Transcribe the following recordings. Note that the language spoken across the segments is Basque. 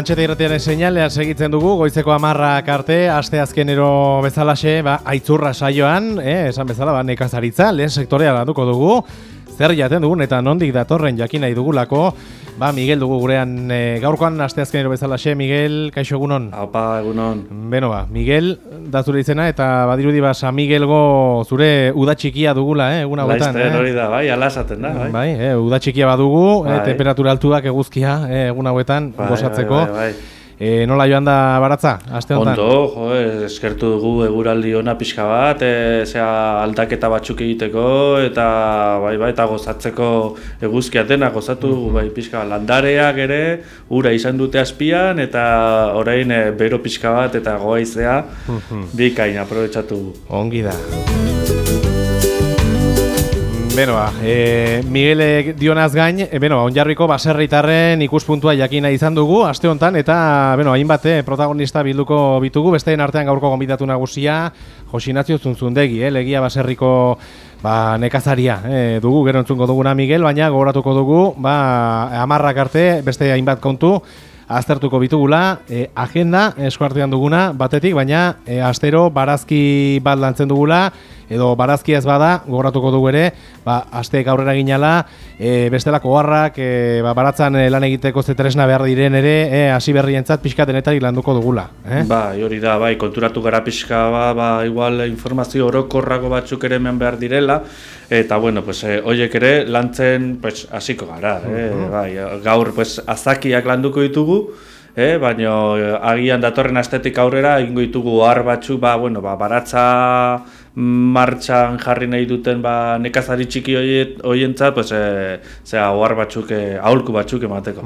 Antxeta irratiaren seinalean segitzen dugu, goizeko amarrak arte, aste azkenero bezalaxe, ba, aitzurra saioan, eh, esan bezala, ba, nekazaritza, lehen sektorea landuko dugu, zer jaten dugun eta nondik datorren jakin nahi dugulako, ba, Miguel dugu gurean e, gaurkoan asteazkenero bezala xe, Miguel, kaixo egunon? Haupa, egunon. Beno ba, Miguel da zure izena eta badirudi ba, San Miguelgo zure udatxikia dugula, eh, egun hauetan. Laizte, eh? hori da, bai, alasaten da, bai. Bai, eh, udatxikia badugu, eh, bai. temperatura altuak eguzkia, eh, egun hauetan, bai, gozatzeko. Bai, bai, bai. E, nola joan da baratza, aste honetan? Ondo, jo, eskertu dugu eguraldi ona pixka bat, e, zera aldaketa batzuk egiteko, eta bai, bai, eta gozatzeko eguzkia dena gozatu dugu, bai, pixka landareak ere, ura izan dute azpian, eta orain e, bero pixka bat, eta goaizea, bikain, aprobetsatu. Ongi da. Beno, ba, e, Miguel dionaz gain, e, beno, onjarriko baserritarren ikuspuntua jakina izan dugu, aste honetan, eta, beno, hainbat, e, protagonista bilduko bitugu, besteen artean gaurko gombidatu nagusia, Josinazio Zuntzundegi, eh, legia baserriko ba, nekazaria e, dugu, gero entzungo duguna Miguel, baina gogoratuko dugu, ba, amarrak arte, beste hainbat kontu, aztertuko bitugula, e, agenda eskuartean duguna batetik, baina e, astero barazki bat lantzen dugula, edo barazki ez bada, gogoratuko dugu ere, ba, asteek aurrera ginala, e, bestelako harrak, e, ba, baratzan e, lan egiteko zetresna behar diren ere, e, hasi berrientzat pixka denetarik landuko dugula. Eh? Ba, hori da, bai, konturatu gara pixka, ba, ba, igual informazio orokorrago batzuk ere hemen behar direla, eta, bueno, pues, e, oiek ere lantzen, pues, hasiko gara, eh? bai, gaur, pues, azakiak landuko ditugu, eh, baina agian datorren astetik aurrera egingo ditugu har batzuk ba, bueno, ba, baratza martxan jarri nahi duten ba, nekazari txiki hoientzat pues, e, zera, ohar batzuk, e, aholku batzuk emateko.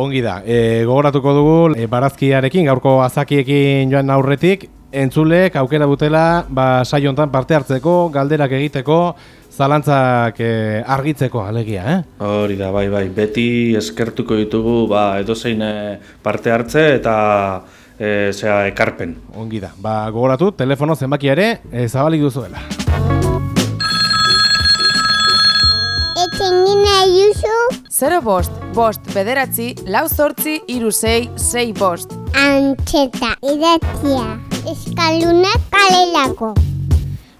Ongi da, e, gogoratuko dugu e, barazkiarekin, gaurko azakiekin joan aurretik, entzulek aukera dutela ba, saiontan parte hartzeko, galderak egiteko, zalantzak e, argitzeko alegia, eh? Hori da, bai, bai, beti eskertuko ditugu ba, edozein parte hartze eta e, zera, ekarpen. Ongi da, ba, gogoratu, telefono zenbaki ere, e, zabalik duzu dela. Zero bost, bost, bederatzi, lau zortzi, iru zei, zei bost. Antxeta, idatzia, eskalunak kalelako.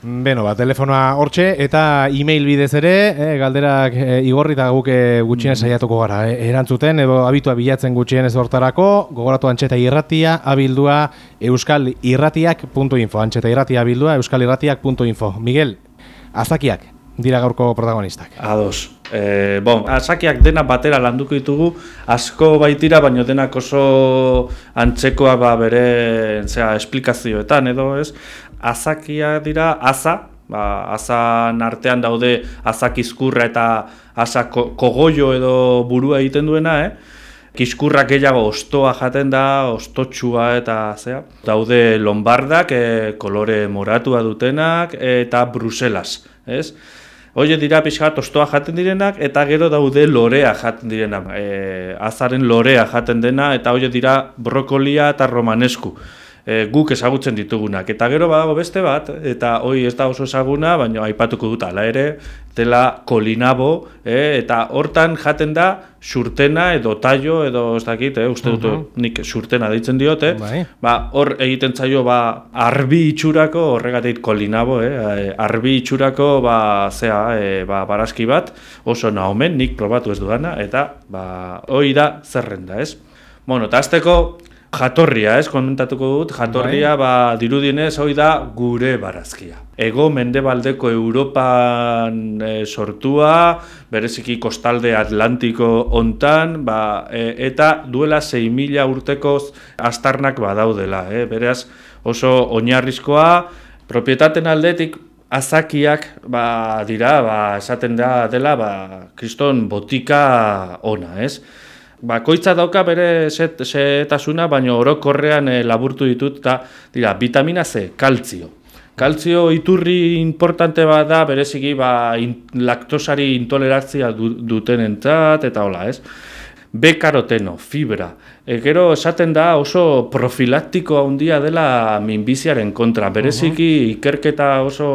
Beno, ba, telefonoa hortxe eta e-mail bidez ere, eh, galderak eh, igorri eta guk eh, gutxien mm-hmm. saiatuko gara. Eh, erantzuten edo abitua bilatzen gutxien ez hortarako, gogoratu antxeta irratia, abildua euskalirratiak.info. Antxeta irratia abildua euskalirratiak.info. Miguel, azakiak dira gaurko protagonistak. Ados. E, bon, azakiak dena batera landuko ditugu, asko baitira, baino denak oso antzekoa ba bere zera, esplikazioetan edo ez azakia dira aza, ba, azan artean daude azak izkurra eta asa kogoio edo burua egiten duena, eh? Kiskurrak gehiago ostoa jaten da, ostotxua eta zea. Daude lombardak, e, kolore moratua dutenak, eta bruselas, ez? Oie dira pixkat ostoa jaten direnak, eta gero daude lorea jaten direnak. E, azaren lorea jaten dena, eta oie dira brokolia eta romanesku e, guk ezagutzen ditugunak. Eta gero badago beste bat, eta hoi ez da oso ezaguna, baina aipatuko dut ala ere, dela kolinabo, e, eta hortan jaten da surtena edo taio edo ez dakit, e, uste dut uh nik surtena deitzen diote, bai. ba, hor egiten zaio ba, arbi itxurako, horregatik kolinabo, e, arbi itxurako ba, zea, e, ba, barazki bat, oso nahomen, nik probatu ez dudana, eta ba, hoi da zerrenda, ez? Bueno, eta azteko, Jatorria, ez, komentatuko dut, jatorria, bai. ba, dirudienez, hoi da gure barazkia. Ego mendebaldeko Europan e, sortua, bereziki kostalde Atlantiko hontan, ba, e, eta duela 6.000 urteko astarnak badaudela, e, beraz oso oinarrizkoa, propietaten aldetik, azakiak ba, dira, ba, esaten da dela, ba, kriston botika ona, ez? Bakoitza dauka bere zetasuna, baina orokorrean e, laburtu ditut, eta dira, vitamina C, kaltzio. Kaltzio iturri importante bat da, bereziki ba, in, laktosari intolerantzia du, duten entzat, eta hola, ez? B-karoteno, fibra, E, gero esaten da oso profilaktiko handia dela minbiziaren kontra. Bereziki ikerketa oso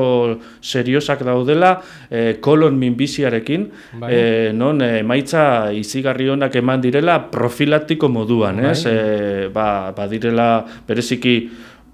seriosak daudela e, kolon minbiziarekin, Bai. e, non emaitza izigarri honak eman direla profilaktiko moduan, Bai. ez? E, ba, badirela bereziki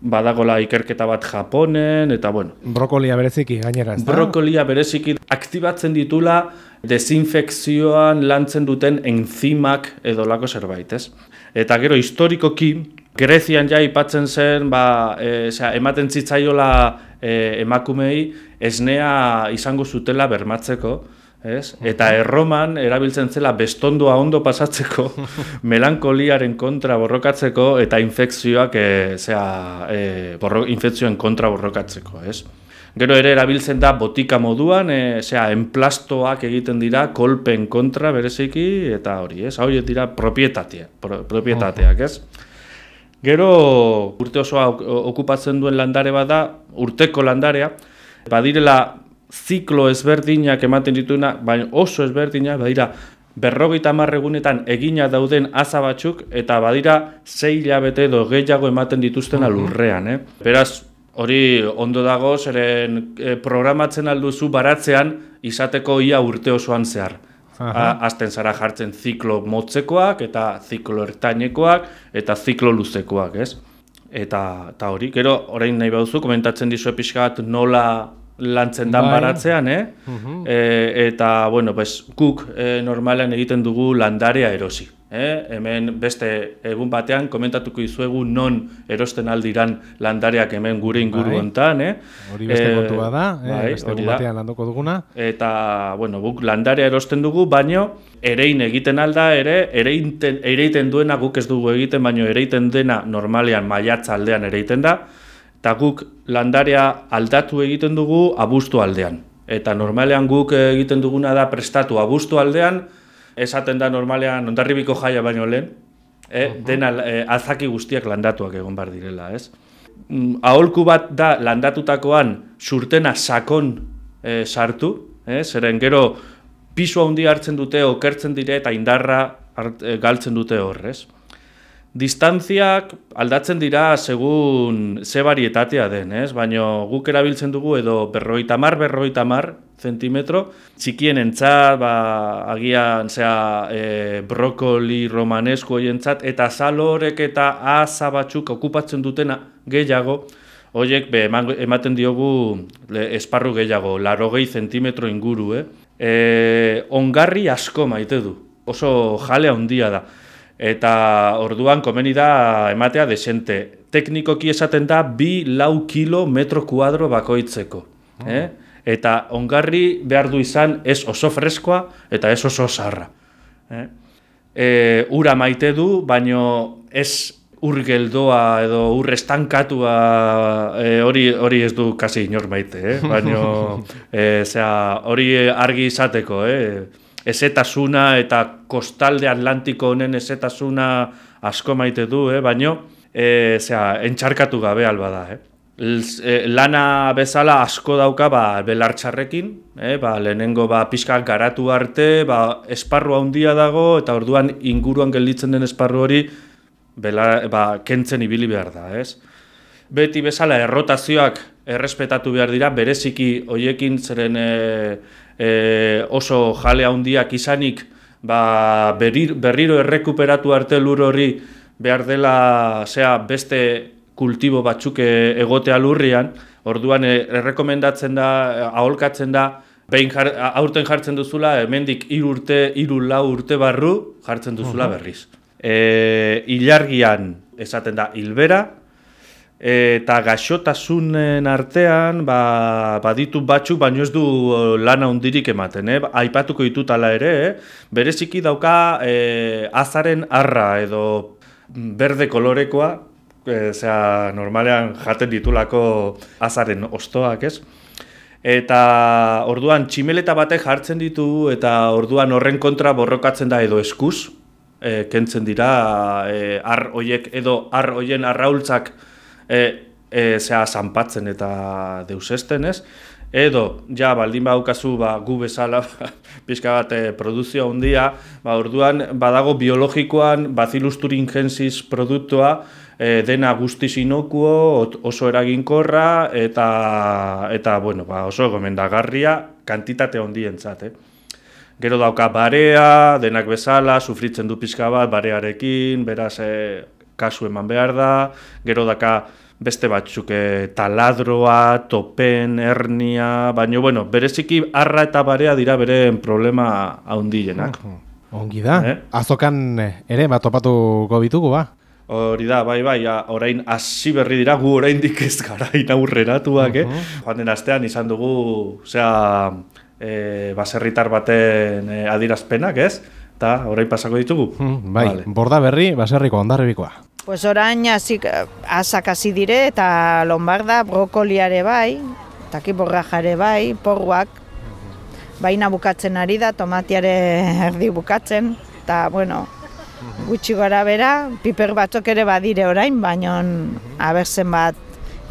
badagola ikerketa bat Japonen, eta bueno, Brokolia bereziki gainera, ez da? Brokolia bereziki aktibatzen ditula desinfekzioan lantzen duten enzimak edo lako zerbait, ez? Eta gero historikoki Grezian ja aipatzen zen, ba, e, osea, ematen zitzaiola e, emakumei esnea izango zutela bermatzeko, ez? Eta erroman erabiltzen zela bestondua ondo pasatzeko, melankoliaren kontra borrokatzeko eta infekzioak e, zera, e, borro, infekzioen kontra borrokatzeko, ez? Gero ere erabiltzen da botika moduan, e, zera, enplastoak egiten dira kolpen kontra bereziki eta hori, ez? Horiek dira propietatea, pro, propietateak, ez? Gero urte osoa ok- okupatzen duen landare bada, urteko landarea, badirela ziklo ezberdinak ematen dituna, baina oso ezberdinak, badira berrogeita hamar egunetan egina dauden aza batzuk, eta badira sei hilabete edo gehiago ematen dituztena lurrean. Eh? Beraz, hori ondo dago, zeren eh, programatzen alduzu baratzean izateko ia urte osoan zehar. Azten zara jartzen ziklo motzekoak eta ziklo ertainekoak eta ziklo luzekoak, ez? Eta, eta hori, gero orain nahi baduzu, komentatzen dizu pixka bat nola lantzen dan Bai. baratzean, eh? E, eta, bueno, pues, guk e, normalean egiten dugu landarea erosi. Eh? Hemen beste egun batean komentatuko dizuegu non erosten aldiran landareak hemen gure inguru Bai. hontan, eh? Hori beste Eh, kontua da, eh? bai, beste egun batean landuko duguna. Eta, bueno, guk landarea erosten dugu, baino erein egiten alda ere, ereinten, ereiten duena guk ez dugu egiten, baino ereiten dena normalean maiatza aldean ereiten da, eta guk landarea aldatu egiten dugu abuztu aldean. Eta normalean guk egiten duguna da prestatu abuztu aldean, esaten da normalean ondarribiko jaia baino lehen, eh, dena eh, azaki guztiak landatuak egon bar direla, ez? Mm, aholku bat da landatutakoan surtena sakon eh, sartu, eh, zeren gero pisu handi hartzen dute, okertzen dire eta indarra hart- eh, galtzen dute horrez. Distantziak aldatzen dira segun ze varietatea den, ez? Baina guk erabiltzen dugu edo berroita mar, berroita mar zentimetro, txikien entzat, ba, agian zea, e, brokoli romanesko hoientzat, eta salorek eta asa batzuk okupatzen dutena gehiago, Hoiek ematen diogu le, esparru gehiago, larogei zentimetro inguru, eh? E, ongarri asko maite du, oso jale handia da. Eta orduan komeni da ematea desente. Teknikoki esaten da bi lau kilo metro kuadro bakoitzeko. Eh? Eta ongarri behar du izan ez oso freskoa eta ez oso zarra. Eh? E, ura maite du, baino ez ur geldoa edo ur estankatua e, hori hori ez du kasi inor maite, eh? baino e, zera, hori argi izateko, eh? Ezetasuna eta kostalde atlantiko honen ezetasuna asko maite du, eh? baino e, zera, entxarkatu gabe alba da. Eh? L- e, lana bezala asko dauka ba, belartxarrekin, eh? ba, lehenengo ba, pixka garatu arte, ba, esparru handia dago, eta orduan inguruan gelditzen den esparru hori bela, ba, kentzen ibili behar da, ez? Beti bezala errotazioak errespetatu behar dira, bereziki hoiekin zeren e, e, oso jale handiak izanik ba, berir, berriro errekuperatu arte lur hori behar dela zea, beste kultibo batzuk e, egotea lurrian, orduan e, errekomendatzen da, aholkatzen da, behin jar, aurten jartzen duzula, hemendik hiru urte, hiru lau urte barru jartzen duzula berriz. E, ilargian esaten da hilbera, eta gaixotasunen artean ba, baditu batzuk, baino ez du lana hundirik ematen, eh? aipatuko ditut ala ere, eh? bereziki dauka eh, azaren arra edo berde kolorekoa, eh, zera, normalean jaten ditulako azaren ostoak, ez? Eta orduan tximeleta batek jartzen ditu eta orduan horren kontra borrokatzen da edo eskuz, e, kentzen dira e, ar hoiek edo ar hoien arraultzak e, e, zea zanpatzen eta deusesten, ez? edo ja baldin badaukazu ba, gu bezala pixka bat eh, produzio handia, ba, orduan badago biologikoan Bacillus thuringiensis produktua eh, dena guztiz inokuo, oso eraginkorra eta eta bueno, ba, oso gomendagarria kantitate handientzat, eh. Gero dauka barea, denak bezala, sufritzen du pixka bat barearekin, beraz e, kasu eman behar da. Gero daka beste batzuk e, taladroa, topen, hernia, baina bueno, bereziki arra eta barea dira beren problema handienak. Ongi da. Eh? Azokan eh, ere bat topatuko ditugu ba. Hori da, bai, bai, ja, orain hasi berri dira, gu oraindik ez gara inaurreratuak, eh? Joan den astean izan dugu, osea, e, baserritar baten e, adirazpenak, ez? Eta orain pasako ditugu. Mm, bai, Vale. borda berri, baserriko ondarribikoa. Pues orain hasik asak hasi dire eta lombarda brokoliare bai, taki borrajare bai, porruak. Baina bukatzen ari da, tomatiare erdi bukatzen, eta bueno, gutxi gora bera, piper batzuk ere badire orain, baina abertzen bat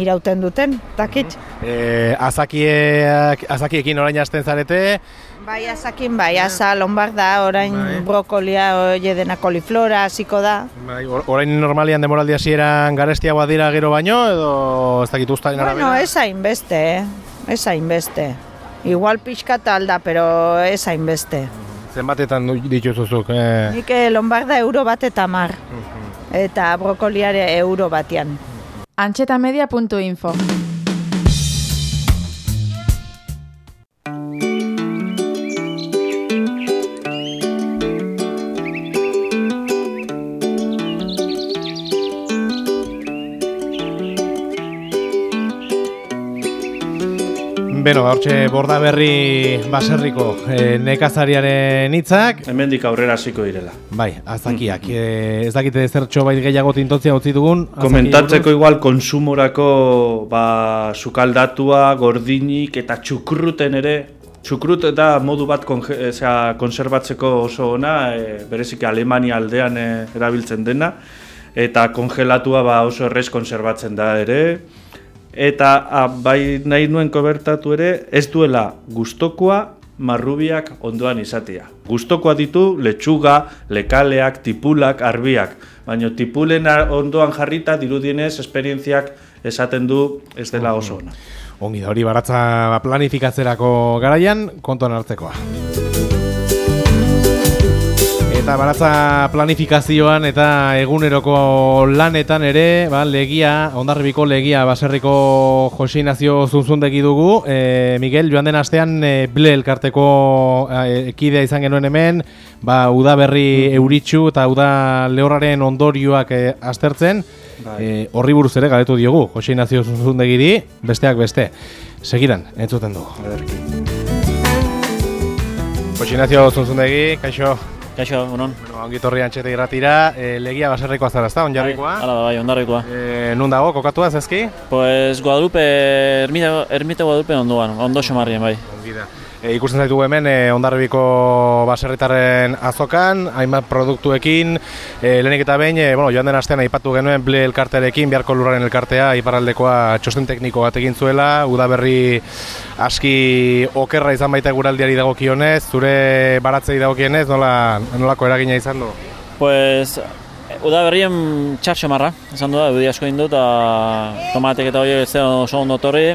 irauten duten, takit. E, azakiek, azakiekin orain hasten zarete, Bai, asakin bai, asa lombarda, orain brokolia, oie dena koliflora, hasiko da. bai, or- orain normalian demoraldi hasieran garestiagoa dira gero baino, edo ez dakit ustaren Bueno, arabera? ez hainbeste, eh? ez hainbeste. Igual pixkat alda, pero ez hainbeste. Zenbatetan dituzuzuk? Eh, Nik eh, lombarda euro bat eta mar. Eta brokoliare euro batean. Antxetamedia.info Beno, hortxe borda berri baserriko e, nekazariaren hitzak, Hemendik aurrera hasiko direla. bai, azakiak. E, ez dakite zertxo bai gehiago tintotzia utzi dugun. Komentatzeko igual konsumorako ba, sukaldatua, gordinik eta txukruten ere, txukrut eta modu bat konge, konserbatzeko oso ona, e, bereziki Alemania aldean e, erabiltzen dena, eta kongelatua ba, oso errez konserbatzen da ere, eta a, bai nahi nuen kobertatu ere, ez duela gustokoa marrubiak ondoan izatea. Gustokoa ditu letxuga, lekaleak, tipulak, arbiak, baina tipulen ondoan jarrita dirudienez esperientziak esaten du ez dela oso ona. Ongi da, hori baratza planifikatzerako garaian kontuan hartzekoa. Eta baratza planifikazioan eta eguneroko lanetan ere, ba, legia, ondarribiko legia baserriko Jose Ignacio Zunzundegi dugu. E, Miguel, joan den astean e, ble elkarteko e, kidea izan genuen hemen, ba, udaberri euritxu eta uda lehorraren ondorioak e, aztertzen. E, horri buruz ere galetu diogu, Jose Ignacio Zunzundegiri, besteak beste. Segidan, entzuten dugu. Jose Ignacio Zunzundegi, kaixo. Kaixo, unon. Bueno, ongi torri antxete irratira, e, legia baserrikoa zara, ezta, onjarrikoa? Hala da, bai, ondarrikoa. E, nun dago, kokatua, zezki? Pues Guadalupe, ermita, ermita Guadalupe ondoan, ondo xomarrien, bai. Ongi da. E, ikusten zaitugu hemen, e, ondarribiko baserritarren azokan, hainbat produktuekin, e, lehenik eta behin, e, bueno, joan den astean aipatu genuen ble elkartearekin, beharko lurraren elkartea, iparraldekoa txosten tekniko bat egin zuela, udaberri aski okerra izan baita guraldiari dagokionez, zure baratzei dagokionez, nola, nolako eragina izan du? Pues, uda berrien txar xomarra, esan du da, asko indu, eta tomatek eta da oso ondo torri.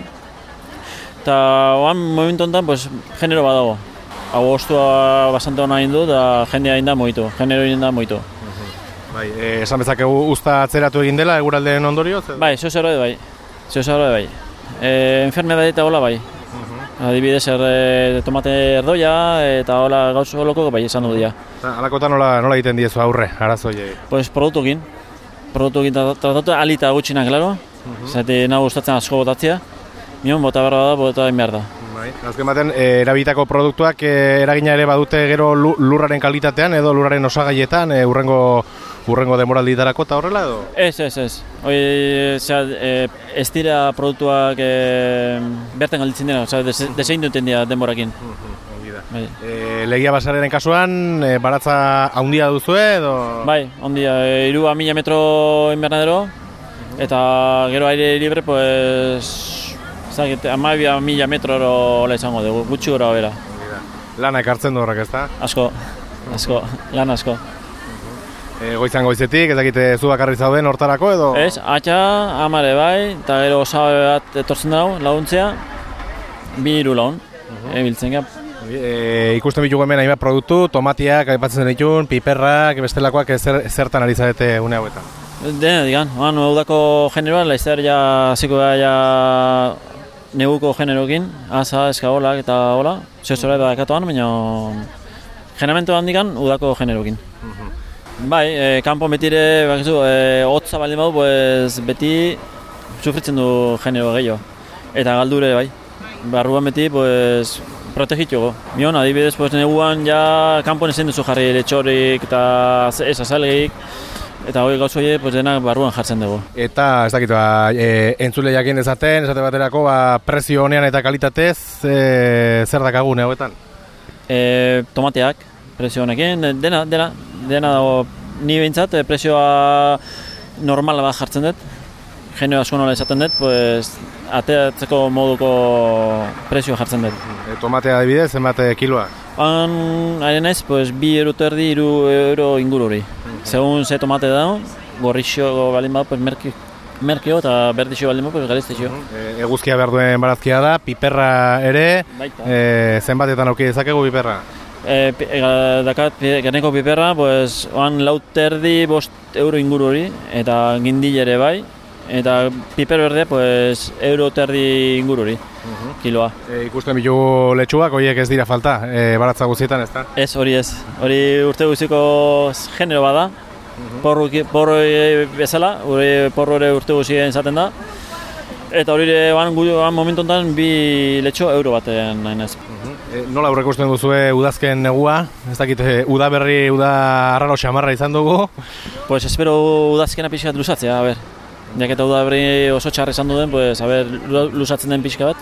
Eta oan momentu honetan, pues, genero badago. Agostua bastante ona indu, eta jendea inda moitu, genero inda moitu. Bai, e, esan bezakegu usta atzeratu egin dela eguraldeen ondorioz? Bai, zeo zer bai, zeo zer bai. E, enfermedade eta hola bai. Adibidez, er, e, tomate erdoia eta hola gauz holoko bai esan du dira. Eta Halakotan nola, nola egiten diezu aurre, arazoiei? Pues produktukin. Produktukin tra- tratatu alita gutxina, klaro. Zati nahu gustatzen asko botatzea. Mion, bota behar da, bota egin behar da. Bai. Azken baten, e, erabilitako produktuak e, eragina ere badute gero lu- lurraren kalitatean edo lurraren osagaietan, e, urrengo urrengo demoralditarako eta horrela edo? Ez, ez, ez. Hoi, e, ez dira produktuak e, bertan galditzen dira, osea, des, desein duten dira denborakin. Bai. E, legia basararen kasuan, e, baratza handia duzue edo? Bai, ondia, e, iru mila metro invernadero, eta gero aire libre, pues, zakit, amabia mila metroro izango dugu, gutxi gora bera. Lana ekartzen du horrek, ezta? Asko, asko, lan asko. E, goizan goizetik, ez dakite zu bakarri zauden hortarako edo? Ez, atxa, amare bai, eta gero osabe bat etortzen dago, laguntzea, bi hiru lagun, ebiltzen gap. E, ikusten bitugu hemen hainbat produktu, tomatiak, aipatzen ditun, piperrak, bestelakoak zer, zertan ari zarete une hauetan. Dena digan, oan udako generoa, laizzer ja hasiko da ja neguko generokin, asa, eskabolak eta hola, zehozora eta dakatoan, baina generamento handikan udako generokin. Bai, e, kanpo betire, bakizu, e, hotza baldin badu, pues, beti sufritzen du genero gehiago. Eta galdure bai. Barruan beti, pues, protegituko. Mion, adibidez, pues, neguan ja kanpon ezin duzu jarri letxorik eta ez azalgik. Eta hori gauza horiek, pues, denak barruan jartzen dugu. Eta ez dakit, ba, e, entzule jakin dezaten, esate baterako, ba, prezio honean eta kalitatez, e, zer dakagu une hauetan? E, tomateak, prezio honekin, dena, dena, dena dago, ni behintzat, e, prezioa normala bat jartzen dut, genio asko nola esaten dut, pues, ateatzeko moduko prezio jartzen dut. E, tomatea adibidez, zenbat e, kiloa? Han, ari naiz, pues, bi euro terdi, iru euro inguru hori. Segun ze tomate dago, gorrixo balin badu, pues, merki, merkio eta berdixo balin badu, pues, gariztexo. E, eguzkia behar duen barazkia da, piperra ere, Baita. e, zenbatetan auki dezakegu piperra? E, e, dakat, garneko piperra, pues, oan lau terdi, bost euro inguru hori, eta gindile ere bai, eta piper berde, pues, euro terdi inguru hori, kiloa. E, ikusten bitugu letxuak, horiek ez dira falta, e, baratza guztietan, ez da? Ez, hori ez. Hori urte guztiko genero bada. Porru, porro e, bezala, hori porro ere urte guztien izaten da. Eta hori ere, momentu honetan bi letxo euro batean nahi naiz. E, nola aurreikusten duzue udazken negua? Ez dakit, e, uda arraro xamarra izan dugu. Pues espero udazkena pixka bat luzatzea, a ber. Jak eta udaberri oso txarra izan duen, pues, a ber, lu- luzatzen den pixka bat.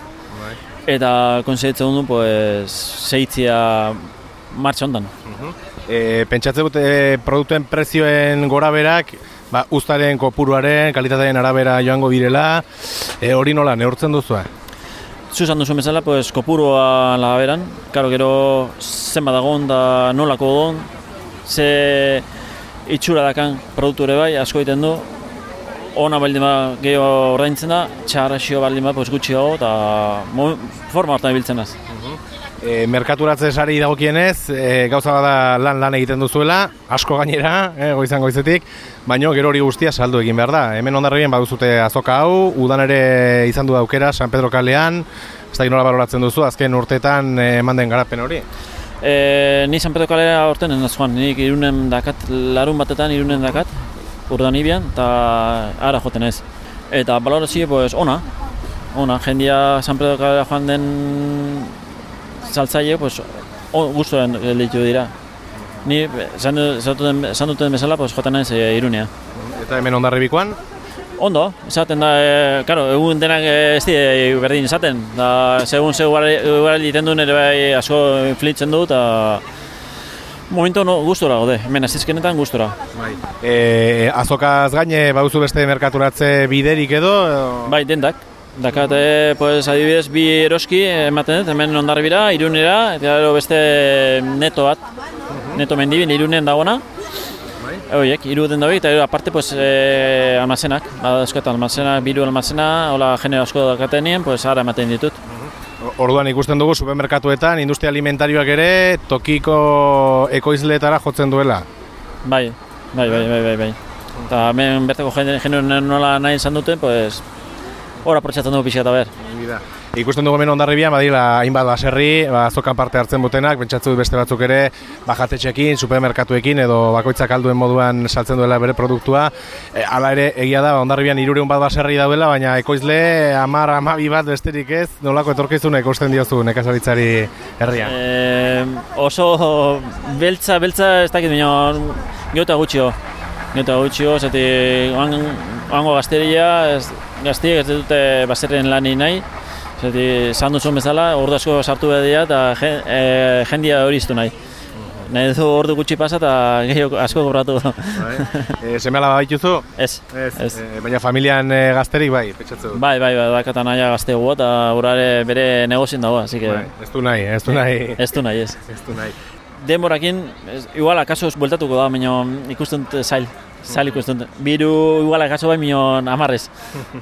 Eta konseitzen duen, pues, zeitzia martxa hondan. E, pentsatzen dut e, produktuen prezioen gora berak, ba, ustaren kopuruaren, kalitatearen arabera joango direla, e, hori nola, neurtzen duzu? Zuzan duzu bezala, pues, kopurua lagaberan, karo gero zenbat dagoen da nolako dagoen, ze itxura dakan produktu ere bai, asko egiten du, ona baldin ba gehiago ordaintzen da, txarra xio baldin ba, pues, gutxi dago, eta forma hartan ibiltzen az. E, merkaturatze sari dagokienez, e, gauza bada lan lan egiten duzuela, asko gainera, e, goizan goizetik, baino gero hori guztia saldu egin behar da. Hemen ondarribien baduzute azoka hau, udan ere izan du aukera San Pedro kalean, ez da nola baloratzen duzu, azken urteetan e, eman den garapen hori. E, ni San Pedro kalera aurten ez naz joan, nik irunen dakat, larun batetan irunen dakat, urdan ibian, eta ara joten ez. Eta balorazio, pues, ona, ona, jendia San Pedro kalera joan den saltzaile, pues, o, guztoren gelditu dira. Ni, esan du- esan duten, duten bezala, pues, joten naiz e, irunea. Eta hemen ondarribikoan, Ondo, esaten da, e, karo, egun denak ez die berdin esaten, da, segun ze egiten duen ere bai asko inflitzen du, eta momentu no, gustora gaude, hemen azizkenetan gustora. bai. e, azokaz gaine baduzu beste merkaturatze biderik edo? Bai, dendak, dakat, e, pues, adibidez, bi eroski ematen dut, hemen ondarribira, irunera, eta gero beste neto bat, neto mendibin, irunen dagoena, Oiek, hiru den dabe, eta gero aparte pues, e, almazenak, bada askotan almazenak, biru almazena, hola genero asko dakatenien, pues ara ematen ditut. Orduan ikusten dugu supermerkatuetan industria alimentarioak ere tokiko ekoizleetara jotzen duela. Bai, bai, bai, bai, bai, bai. Eta hemen bertako jende- genero nola nahi izan duten, pues, hor aprotxatzen dugu pixka eta ber. Ikusten dugu hemen ondarribian, badira hainbat baserri, ba, azokan parte hartzen dutenak, pentsatzu beste batzuk ere, bajatetxekin, supermerkatuekin edo bakoitzak alduen moduan saltzen duela bere produktua. E, hala ere, egia da, ba, ondarribian irureun bat baserri daudela, baina ekoizle amar, amabi bat besterik ez, nolako etorkizuna ikusten diozu nekazaritzari herrian. E, oso beltza, beltza ez dakit baina geota gutxio. Geota gutxio, zati oango gazteria, ez, gaztiek ez dute baserren lani nahi. Zati, esan duzun bezala, ordu asko sartu behar dira eta je, e, jendia hori iztu nahi. nahi du ordu gutxi pasa eta gehiago asko kobratu. Bai. E, seme alaba baituzu? Ez, Ez. Ez. E, baina familian e, gazterik bai, pentsatzu. bai, bai, bai, dakatan naia gazte gu eta urare bere negozien dago, así que Bai, ez du nahi, ez du nahi. ez du nahi ez. Ez du nahi. Denborakin, igual akaso bueltatuko da, baina ikusten zail. Zail ikusten dut. Biru igual akaso bai minon amarrez.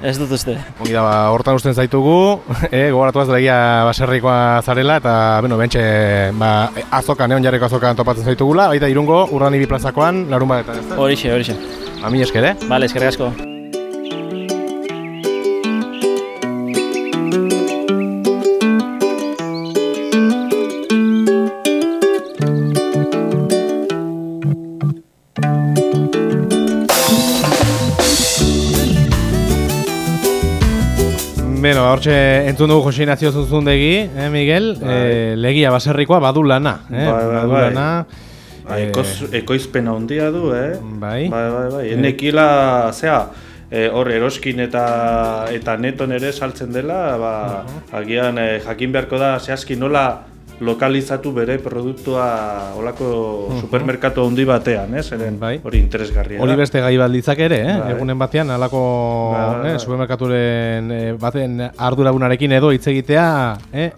Ez dut uste. Ongi da, ba, hortan usten zaitugu, e, gogoratuaz legia baserrikoa zarela, eta, bueno, bentxe, ba, azokan, egon jarriko azokan topatzen zaitugula, baita irungo, urdan ibi plazakoan, larun batetan, ez da? Horixe, horixe. Ami esker, eh? Bale, eskerrik asko. Hortxe entzun dugu Jose Ignacio Zunzundegi, eh, Miguel? Eh, legia baserrikoa badu lana, eh? Bai, bai, badu bai. lana. Ba, eh, ekoz, ekoizpena handia du, eh? Bai. Bai, bai, bai. Enekila, zea, e, hor eroskin eta eta neton ere saltzen dela, ba, agian eh, jakin beharko da zehazki nola lokalizatu bere produktua olako supermerkatu handi batean, ez? Zeren Bai. hori interesgarria. Hori beste gai bat litzak ere, eh? Bai. egunen batean, alako Bai, bai, eh, bai. supermerkaturen eh, baten arduragunarekin edo hitz egitea, eh?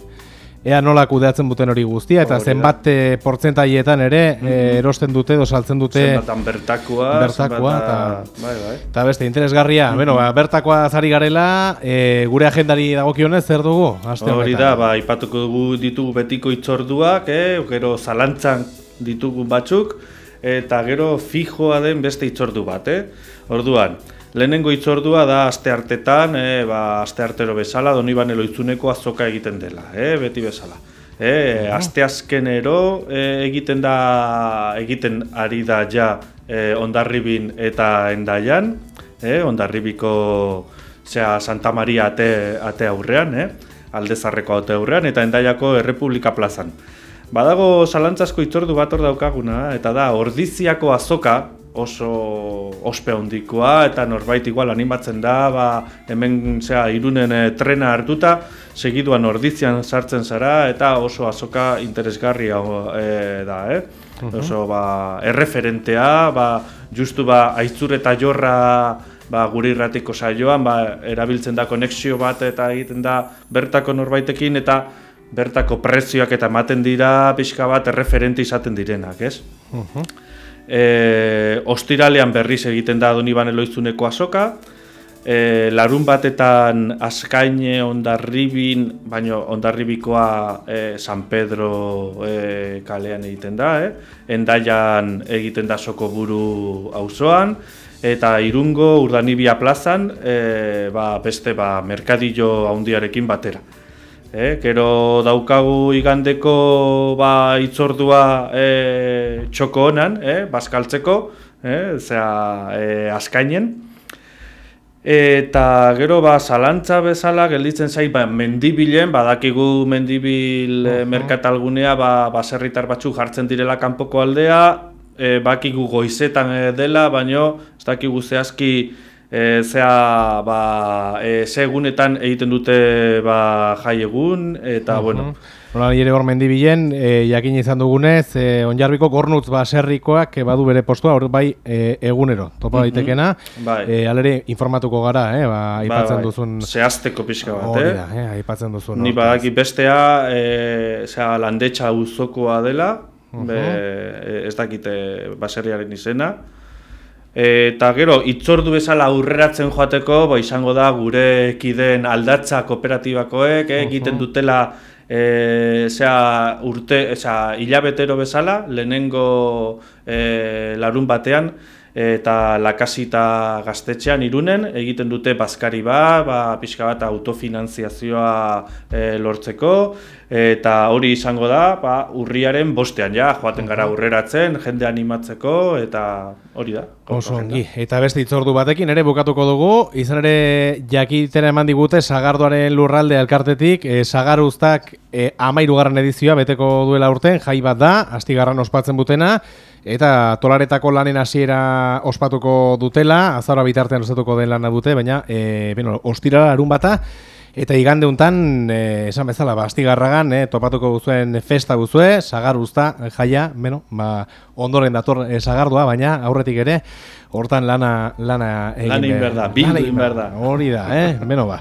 Ea nola kudeatzen duten hori guztia, eta Hori da. zenbat eh, portzentaietan ere eh, erosten dute edo saltzen dute Zenbatan bertakoa, Bertakoa, zenbata- Bai, bai. Eta beste, interesgarria, bueno, ba, bertakoa zari garela, e, gure agendari dagokionez zer dugu? Aste Hori da, ba, ipatuko dugu ditugu betiko itzorduak, eh? gero zalantzan ditugu batzuk, eta gero fijoa den beste itzordu bat, eh? Orduan, lehenengo itzordua da aste hartetan, eh? ba, aste artero bezala, Donibane Loitzuneko azoka egiten dela, eh? beti bezala. E, aste azkenero e, egiten da egiten ari da ja e, Ondarribin eta Endaian, e, Ondarribiko zera, Santa Maria ate, ate aurrean, eh? Aldezarreko ate aurrean eta Endaiako Errepublika plazan. Badago zalantzasko itzordu bat hor daukaguna, eta da Ordiziako azoka oso ospe handikoa eta norbait igual animatzen da, ba, hemen zera, irunen eh, trena hartuta, segiduan Ordizian sartzen zara eta oso azoka interesgarria eh, da, eh? Oso ba, erreferentea, ba, justu ba, aitzur eta jorra ba, gure irratiko saioan ba, erabiltzen da konexio bat eta egiten da bertako norbaitekin eta bertako prezioak eta ematen dira pixka bat erreferente izaten direnak, ez? E, ostiralean berriz egiten da Donibane Loizuneko azoka, e, larun batetan askaine ondarribin, baino ondarribikoa e, San Pedro e, kalean egiten da, eh? endaian egiten da soko buru auzoan, eta irungo urdanibia plazan e, ba, beste ba, merkadillo handiarekin batera. Eh, gero daukagu igandeko ba, itzordua e, txoko honan, eh, bazkaltzeko, eh, zera, e, askainen. Eta gero ba, zalantza bezala gelditzen zai ba, mendibilen, badakigu mendibil uh merkatalgunea ba, baserritar batzuk jartzen direla kanpoko aldea, e, bakigu goizetan e, dela, baino ez dakigu zehazki e, zea ba, e, ze egunetan egiten dute ba, jai egun, eta bueno, Nola ere hor mendibilen, e, jakin izan dugunez, e, onjarbiko gornutz baserrikoak e, badu bere postua, hor bai e, egunero, topa daitekena. Bai. E, alere informatuko gara, eh, ba, aipatzen bai, duzun... zehazteko pixka bat, Hori eh? da, eh, aipatzen duzun. Ni badaki bestea, e, zera, landetxa uzokoa dela, be, e, ez dakite baserriaren izena. Eta gero, itzordu bezala aurreratzen joateko, ba, izango da gure kideen aldatza kooperatibakoek, eh, egiten dutela e, zera, urte, zera, hilabetero bezala, lehenengo e, larun batean, eta lakasita gaztetxean irunen, egiten dute bazkari bat, ba, pixka bat autofinantziazioa e, lortzeko, eta hori izango da, ba, urriaren bostean ja, joaten gara urreratzen, jende animatzeko, eta hori da. Oso ongi. Eta beste itzordu batekin ere bukatuko dugu, izan ere jakitera eman digute Sagardoaren lurralde elkartetik, e, Sagaruztak e, amairugarren edizioa beteko duela urten, jai bat da, astigarran ospatzen butena, eta tolaretako lanen hasiera ospatuko dutela, azara bitartean osatuko den lana dute, baina e, beno, ostira larun bata, Eta igande untan, e, esan bezala, ba, astigarragan, e, topatuko guzuen festa guzue, sagar guzta, e, jaia, beno, ba, ondoren dator e, sagardua, baina aurretik ere, hortan lana, lana egin. Lan egin behar da, bildu lan egin behar da. Hori da, eh? beno ba.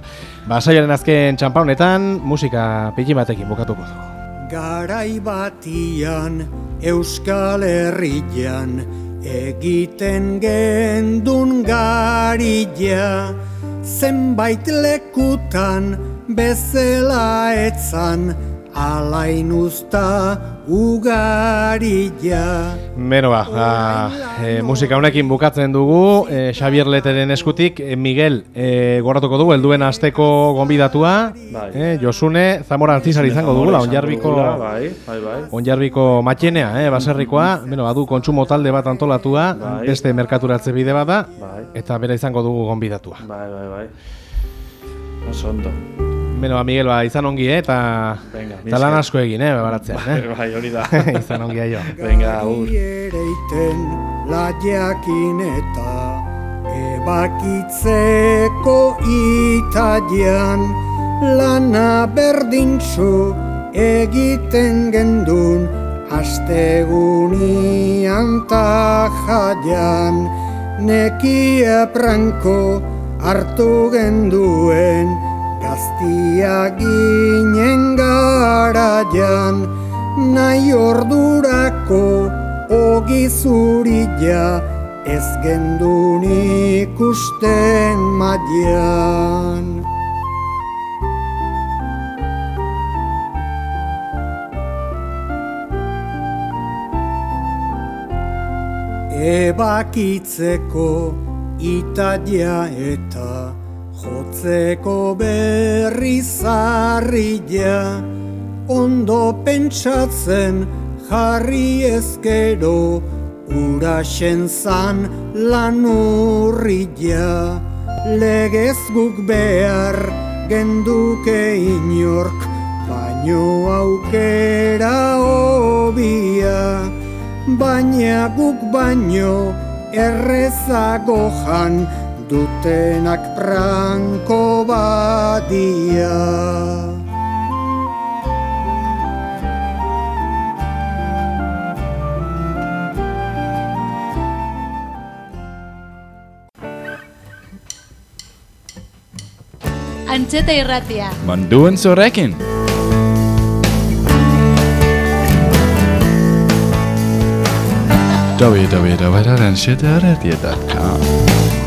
Ba, saioaren azken txampaunetan, musika piki batekin bukatuko dugu. Garai batian Euskal Herrian egiten gendun garila. Zenbait lekutan bezela etzan alain usta ugarila Beno ba, ba e, musika honekin bukatzen dugu, e, Xavier Leteren eskutik, e, Miguel e, goratuko dugu, helduen asteko gonbidatua, Bai. e, Josune, Zamora Artizar izango dugula, onjarbiko... Bai, bai, bai. Onjarbiko matxenea, eh, baserrikoa, beno, badu kontsumo talde bat antolatua, Bai. beste merkaturatze bide bat da, Bai, eta bera izango dugu gonbidatua. bai, bai, bai. Oso ondo. Beno, ba, Miguel, ba, izan ongi, eh, eta, Venga, eta lan asko egin, eh, baratzean, Bai, eh? bai, hori da. izan ongi aio. Venga, agur. ereiten laiakin eta ebakitzeko italian lana berdintxo egiten gendun astegunian ta jaian nekia pranko hartu genduen gaztia ginen garaian nahi ordurako ogi zurila ez gendun ikusten madian. Ebakitzeko Italia eta jotzeko berri zarrila ondo pentsatzen jarri ezkero uraxen zan lan urrila legez guk behar genduke inork baino aukera hobia. Baina guk baino errezago jan dutenak pranko badia. Antxeta irratia. Manduen zurekin. www.antxetairratia.com